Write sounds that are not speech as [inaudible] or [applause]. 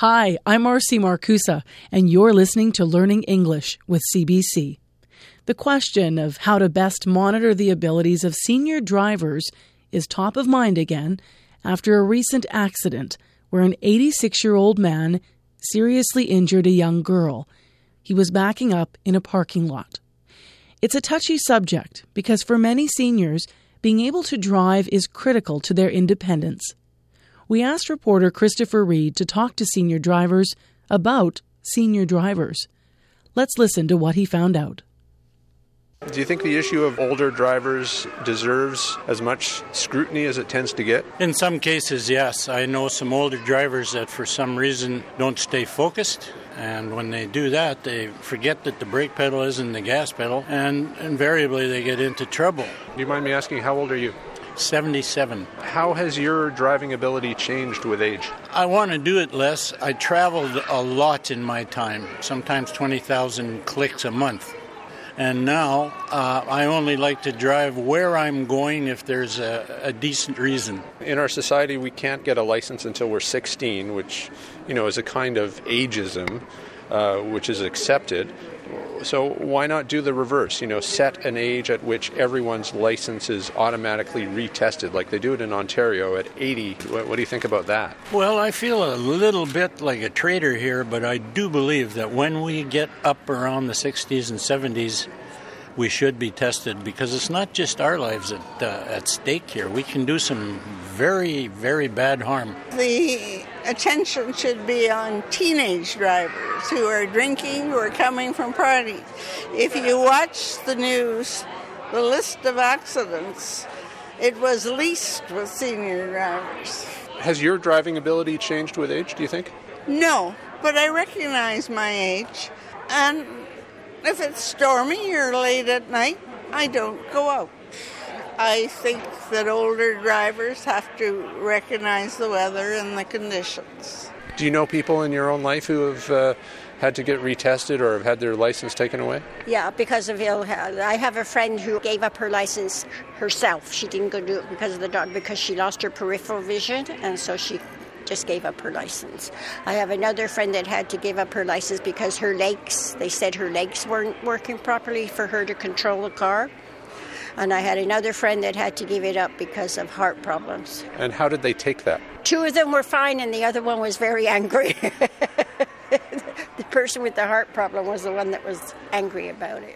Hi, I'm Marcy Markusa, and you're listening to Learning English with CBC. The question of how to best monitor the abilities of senior drivers is top of mind again after a recent accident where an 86 year old man seriously injured a young girl. He was backing up in a parking lot. It's a touchy subject because for many seniors, being able to drive is critical to their independence we asked reporter Christopher Reed to talk to senior drivers about senior drivers. Let's listen to what he found out. Do you think the issue of older drivers deserves as much scrutiny as it tends to get? In some cases, yes. I know some older drivers that for some reason don't stay focused. And when they do that, they forget that the brake pedal isn't the gas pedal, and invariably they get into trouble. Do you mind me asking, how old are you? 77. How has your driving ability changed with age? I want to do it less. I traveled a lot in my time, sometimes 20,000 clicks a month. And now uh, I only like to drive where I'm going if there's a, a, decent reason. In our society, we can't get a license until we're 16, which you know is a kind of ageism, uh, which is accepted. So why not do the reverse? You know, set an age at which everyone's license is automatically retested, like they do it in Ontario at 80. What, what, do you think about that? Well, I feel a little bit like a traitor here, but I do believe that when we get up around the 60s and 70s, we should be tested because it's not just our lives at, uh, at stake here. We can do some very, very bad harm. The attention should be on teenage drivers who are drinking or coming from parties. If you watch the news, the list of accidents, it was least with senior drivers. Has your driving ability changed with age, do you think? No, but I recognize my age. And if it's stormy or late at night, I don't go out. I think that older drivers have to recognize the weather and the conditions. Do you know people in your own life who have uh, had to get retested or have had their license taken away? Yeah, because of ill health. I have a friend who gave up her license herself. She didn't go do it because of the dog because she lost her peripheral vision, and so she just gave up her license. I have another friend that had to give up her license because her legs, they said her legs weren't working properly for her to control the car. And I had another friend that had to give it up because of heart problems. And how did they take that? Two of them were fine, and the other one was very angry. [laughs] the person with the heart problem was the one that was angry about it.